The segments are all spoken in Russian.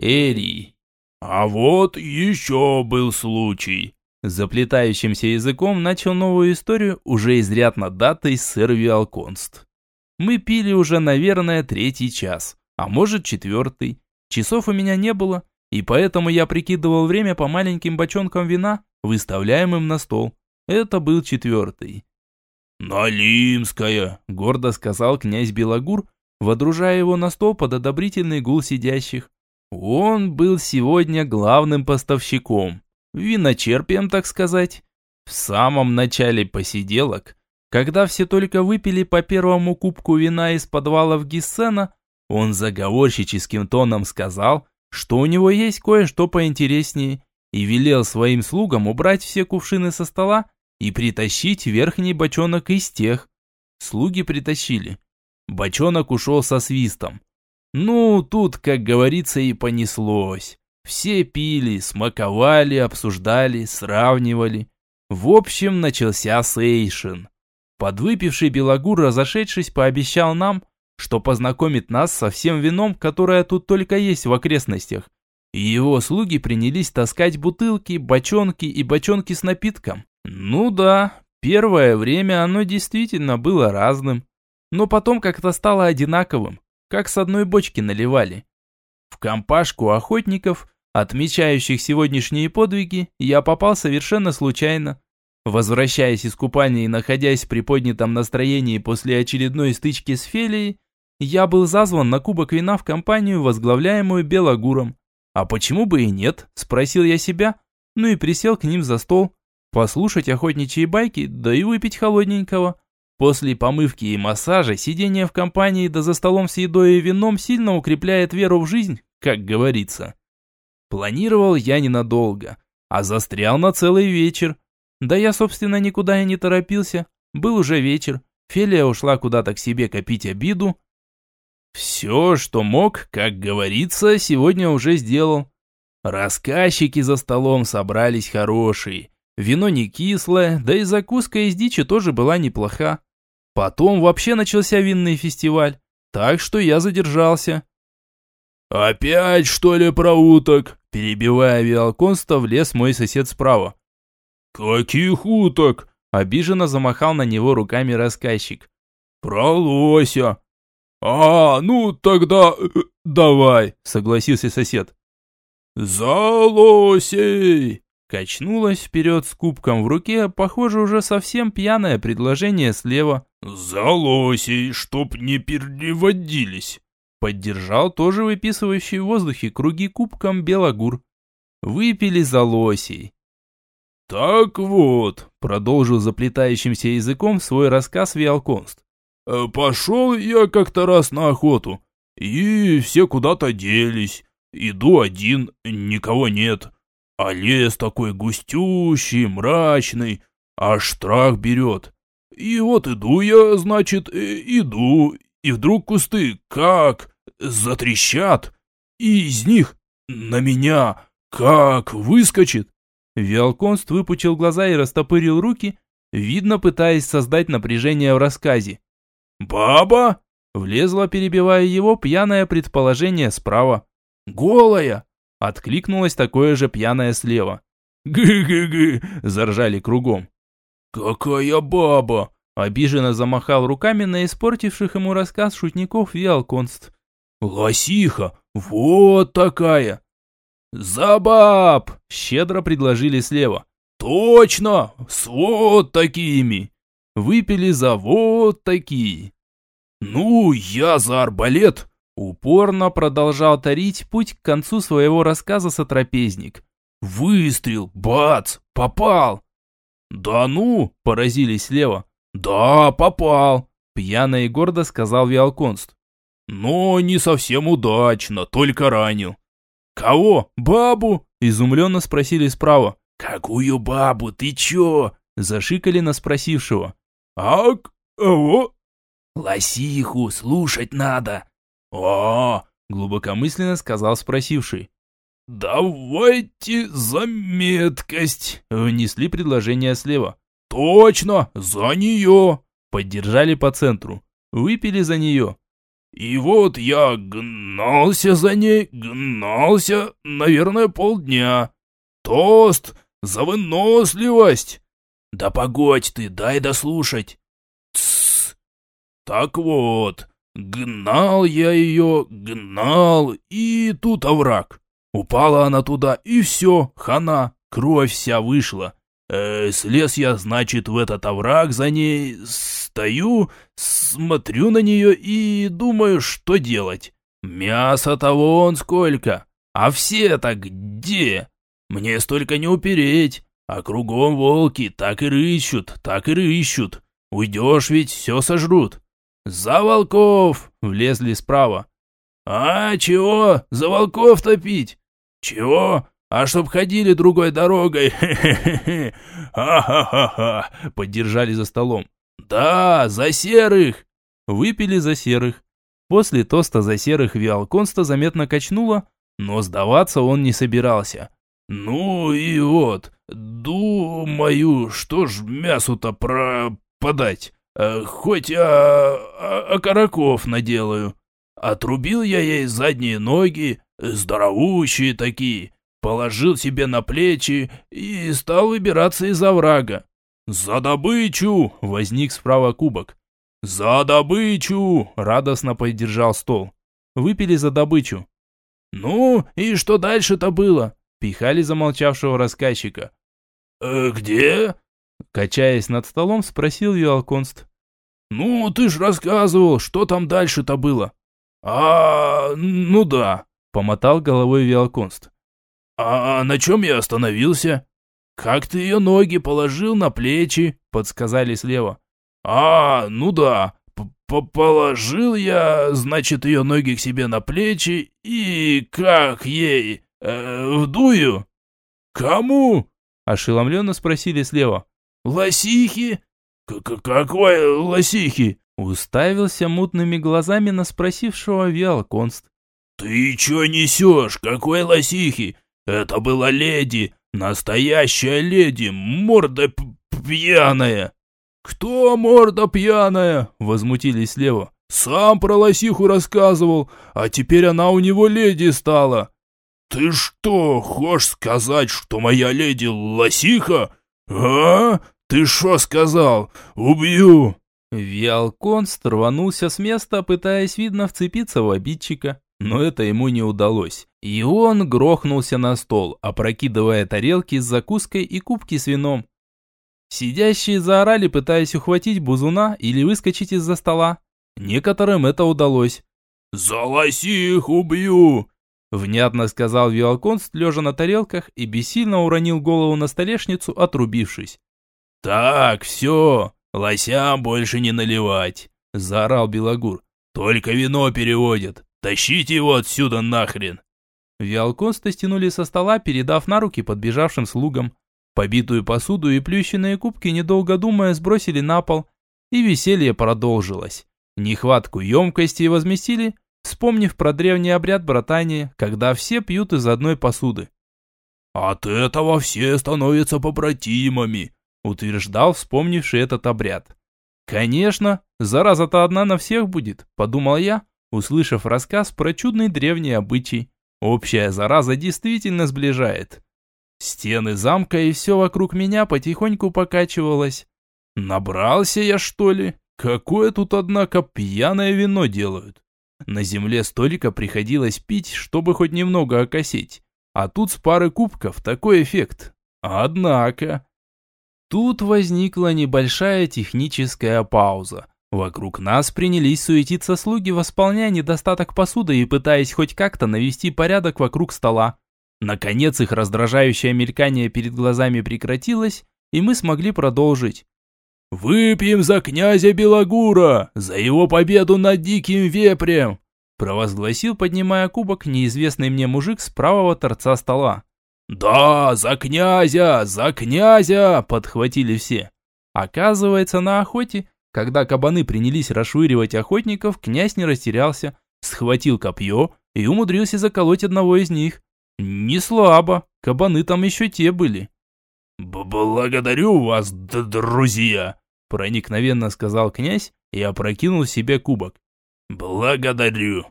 Эри. А вот еще был случай. Заплетающимся языком начал новую историю уже изрядно датой сэр Виалконст. Мы пили уже, наверное, третий час, а может четвертый. Часов у меня не было, и поэтому я прикидывал время по маленьким бочонкам вина, выставляемым на стол. Это был четвертый. «Налимская», — гордо сказал князь Белогур, водружая его на стол под одобрительный гул сидящих. Он был сегодня главным поставщиком, виночерпием, так сказать. В самом начале посиделок, когда все только выпили по первому кубку вина из подвала в Гиссена, он заговорщическим тоном сказал, что у него есть кое-что поинтереснее, и велел своим слугам убрать все кувшины со стола и притащить верхний бочонок из тех. Слуги притащили. Бочонок ушел со свистом. Ну, тут, как говорится, и понеслось. Все пили, смаковали, обсуждали, сравнивали. В общем, начался сейшен. Подвыпивший Белогур, разошедшись, пообещал нам, что познакомит нас со всем вином, которое тут только есть в окрестностях. И его слуги принялись таскать бутылки, бочонки и бочонки с напитком. Ну да, первое время оно действительно было разным, но потом как-то стало одинаковым, как с одной бочки наливали. В компашку охотников, отмечающих сегодняшние подвиги, я попал совершенно случайно. Возвращаясь из купания и находясь в приподнятом настроении после очередной стычки с Фелией, я был зазван на кубок вина в компанию, возглавляемую Белогуром. А почему бы и нет, спросил я себя, ну и присел к ним за стол, послушать охотничьи байки, да и выпить холодненького. После помывки и массажа сидение в компании да за столом с едой и вином сильно укрепляет веру в жизнь, как говорится. Планировал я ненадолго, а застрял на целый вечер. Да я, собственно, никуда и не торопился. Был уже вечер. Фелия ушла куда-то к себе копить обиду. Все, что мог, как говорится, сегодня уже сделал. Рассказчики за столом собрались хорошие. Вино не кислое, да и закуска из дичи тоже была неплоха. Потом вообще начался винный фестиваль, так что я задержался. «Опять, что ли, про уток?» Перебивая Виалконста, влез мой сосед справа. «Каких уток?» Обиженно замахал на него руками рассказчик. «Про лося». «А, ну тогда э, давай», согласился сосед. «За лосей!» Качнулась вперед с кубком в руке, похоже, уже совсем пьяное предложение слева. «За лосей, чтоб не переводились!» Поддержал тоже выписывающий в воздухе круги кубком Белогур. Выпили за лосей. «Так вот», — продолжил заплетающимся языком свой рассказ Виалконст. «э, «Пошел я как-то раз на охоту, и все куда-то делись. Иду один, никого нет. А лес такой густющий, мрачный, аж страх берет. И вот иду я, значит, иду, и вдруг кусты как затрещат, и из них на меня как выскочит. Виалконст выпучил глаза и растопырил руки, видно, пытаясь создать напряжение в рассказе. «Баба?» Влезла, перебивая его, пьяное предположение справа. «Голая!» Откликнулось такое же пьяное слева. «Гы-гы-гы!» – заржали кругом. «Какая баба!» – обиженно замахал руками на испортивших ему рассказ шутников Виалконст. «Лосиха! Вот такая!» «Забаб!» – щедро предложили слева. «Точно! С вот такими!» Выпили за вот такие. «Ну, я за арбалет!» Упорно продолжал тарить путь к концу своего рассказа сотрапезник. «Выстрел! Бац! Попал!» «Да ну!» – поразились слева. «Да, попал!» – пьяно и гордо сказал Виалконст. «Но не совсем удачно, только ранил». «Кого? Бабу?» – изумленно спросили справа. «Какую бабу? Ты чё?» – зашикали на спросившего. «А кого?» «Лосиху слушать надо!» «А, глубокомысленно сказал спросивший. «Давайте за меткость!» Внесли предложение слева. «Точно! За нее!» Поддержали по центру. Выпили за нее. И вот я гнался за ней, гнался, наверное, полдня. Тост за выносливость. Да погодь ты, дай дослушать. Тссс. Так вот, гнал я ее, гнал, и тут овраг. Упала она туда, и все, хана, кровь вся вышла. Э, слез я, значит, в этот овраг за ней, стою, смотрю на нее и думаю, что делать. Мясо-то вон сколько, а все-то где? Мне столько не упереть, а кругом волки так и рыщут, так и рыщут. Уйдешь ведь, все сожрут. За волков! Влезли справа. А, чего? За волков топить? Чего? А чтоб ходили другой дорогой, ха-ха-ха-ха, поддержали за столом. Да, за серых. Выпили за серых. После тоста за серых Виалконста заметно качнуло, но сдаваться он не собирался. Ну и вот, думаю, что ж мясу-то пропадать, хоть а, а, а караков наделаю. Отрубил я ей задние ноги, здоровущие такие, положил себе на плечи и стал выбираться из оврага. «За добычу!» — возник справа кубок. «За добычу!» — радостно поддержал стол. Выпили за добычу. «Ну, и что дальше-то было?» — пихали замолчавшего рассказчика. «Э, «Где?» — качаясь над столом, спросил Виалконст. «Ну, ты ж рассказывал, что там дальше-то было?» «А, ну да», — помотал головой Виалконст. «А на чем я остановился?» «Как ты ее ноги положил на плечи?» — подсказали слева. «А, ну да, П положил я, значит, ее ноги к себе на плечи и как ей, э, вдую?» «Кому?» — ошеломленно спросили слева. «Лосихи?» К -к «Какой лосихи?» — уставился мутными глазами на спросившего Виалконст. «Ты чё несешь? Какой лосихи? Это была леди, настоящая леди, морда пьяная. Кто морда пьяная? Возмутились слева. Сам про лосиху рассказывал, а теперь она у него леди стала. Ты что, хочешь сказать, что моя леди лосиха? А? Ты что сказал? Убью! Виалкон рванулся с места, пытаясь, видно, вцепиться в обидчика но это ему не удалось. И он грохнулся на стол, опрокидывая тарелки с закуской и кубки с вином. Сидящие заорали, пытаясь ухватить бузуна или выскочить из-за стола. Некоторым это удалось. «За лосих убью!» Внятно сказал Виалконст, лежа на тарелках, и бессильно уронил голову на столешницу, отрубившись. «Так, все, лосям больше не наливать!» Заорал Белогур. «Только вино переводят. Тащите его отсюда нахрен!» Виалконста стянули со стола, передав на руки подбежавшим слугам. Побитую посуду и плющенные кубки, недолго думая, сбросили на пол, и веселье продолжилось. Нехватку емкости возместили, вспомнив про древний обряд братания, когда все пьют из одной посуды. «От этого все становятся побратимами», утверждал вспомнивший этот обряд. «Конечно, зараза-то одна на всех будет», подумал я, услышав рассказ про чудный древний обычай. Общая зараза действительно сближает. Стены замка и все вокруг меня потихоньку покачивалось. Набрался я, что ли? Какое тут, однако, пьяное вино делают. На земле столько приходилось пить, чтобы хоть немного окосить. А тут с пары кубков такой эффект. Однако... Тут возникла небольшая техническая пауза. Вокруг нас принялись суетиться слуги, восполняя недостаток посуды и пытаясь хоть как-то навести порядок вокруг стола. Наконец их раздражающее мелькание перед глазами прекратилось, и мы смогли продолжить. «Выпьем за князя Белогура, за его победу над диким вепрем!» провозгласил, поднимая кубок, неизвестный мне мужик с правого торца стола. «Да, за князя, за князя!» подхватили все. Оказывается, на охоте когда кабаны принялись расшвыривать охотников, князь не растерялся, схватил копье и умудрился заколоть одного из них. Не слабо, кабаны там еще те были. «Благодарю вас, друзья!» проникновенно сказал князь и опрокинул себе кубок. Благодарю.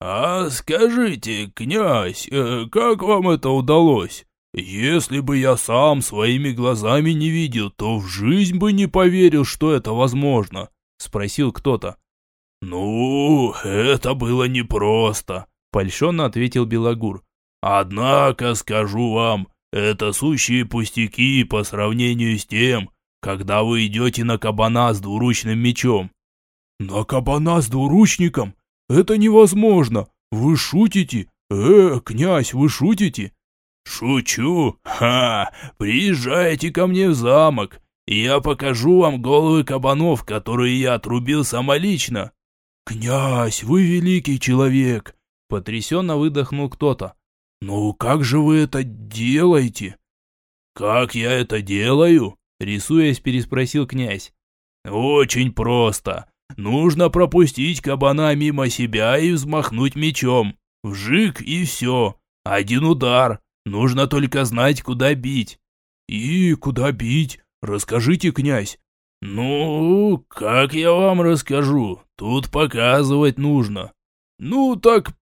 А скажите, князь, э, как вам это удалось? Если бы я сам своими глазами не видел, то в жизнь бы не поверил, что это возможно, спросил кто-то. Ну, это было непросто, польщенно ответил Белогур. Однако, скажу вам, это сущие пустяки по сравнению с тем, когда вы идете на кабана с двуручным мечом. На кабана с двуручником? Это невозможно. Вы шутите? Э, князь, вы шутите? Шучу. Ха, приезжайте ко мне в замок, я покажу вам головы кабанов, которые я отрубил самолично. Князь, вы великий человек, потрясенно выдохнул кто-то. «Ну как же вы это делаете?» «Как я это делаю?» Рисуясь, переспросил князь. «Очень просто. Нужно пропустить кабана мимо себя и взмахнуть мечом. Вжик и все. Один удар. Нужно только знать, куда бить». «И куда бить? Расскажите, князь». «Ну, как я вам расскажу? Тут показывать нужно». «Ну, так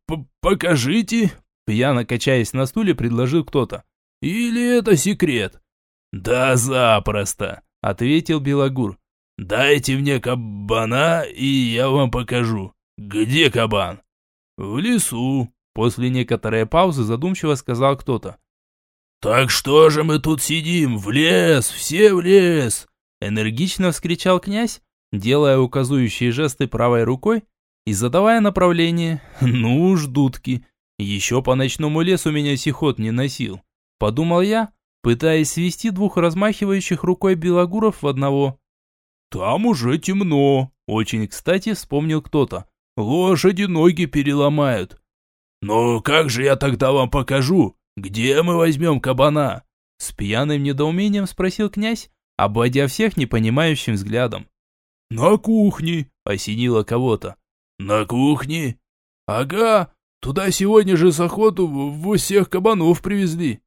покажите», Пьяно качаясь на стуле, предложил кто-то. «Или это секрет?» «Да запросто», — ответил Белогур. «Дайте мне кабана, и я вам покажу. Где кабан?» «В лесу», — после некоторой паузы задумчиво сказал кто-то. «Так что же мы тут сидим? В лес! Все в лес!» Энергично вскричал князь, делая указующие жесты правой рукой и задавая направление. «Ну уж, дудки, еще по ночному лесу меня сихот не носил. Подумал я, пытаясь свести двух размахивающих рукой белогуров в одного. «Там уже темно», – очень кстати вспомнил кто-то. «Лошади ноги переломают». «Ну как же я тогда вам покажу? Где мы возьмем кабана?» С пьяным недоумением спросил князь, обводя всех непонимающим взглядом. «На кухне», – осенило кого-то. «На кухне?» «Ага, Туда сегодня же с охоту всех кабанов привезли.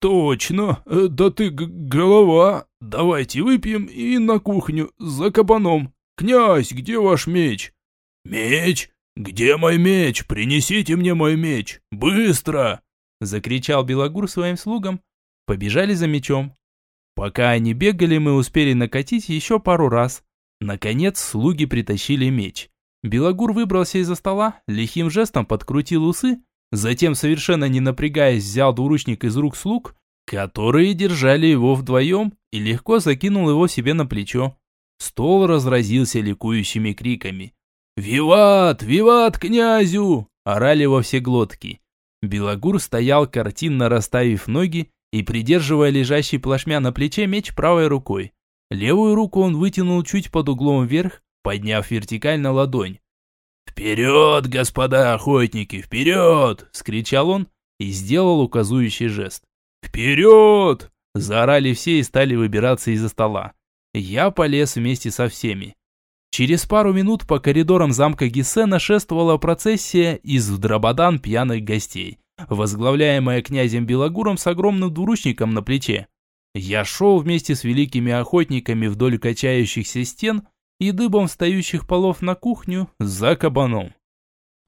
Точно, э, да ты голова. Давайте выпьем и на кухню за кабаном. Князь, где ваш меч? Меч? Где мой меч? Принесите мне мой меч. Быстро! Закричал Белогур своим слугам. Побежали за мечом. Пока они бегали, мы успели накатить еще пару раз. Наконец слуги притащили меч. Белогур выбрался из-за стола, лихим жестом подкрутил усы, затем, совершенно не напрягаясь, взял двуручник из рук слуг, которые держали его вдвоем, и легко закинул его себе на плечо. Стол разразился ликующими криками. «Виват! Виват князю!» – орали во все глотки. Белогур стоял, картинно расставив ноги и придерживая лежащий плашмя на плече меч правой рукой. Левую руку он вытянул чуть под углом вверх, подняв вертикально ладонь. «Вперед, господа охотники, вперед!» – скричал он и сделал указующий жест. «Вперед!» – заорали все и стали выбираться из-за стола. Я полез вместе со всеми. Через пару минут по коридорам замка Гиссена шествовала процессия из Драбадан пьяных гостей, возглавляемая князем Белогуром с огромным двуручником на плече. Я шел вместе с великими охотниками вдоль качающихся стен, и дыбом встающих полов на кухню за кабаном.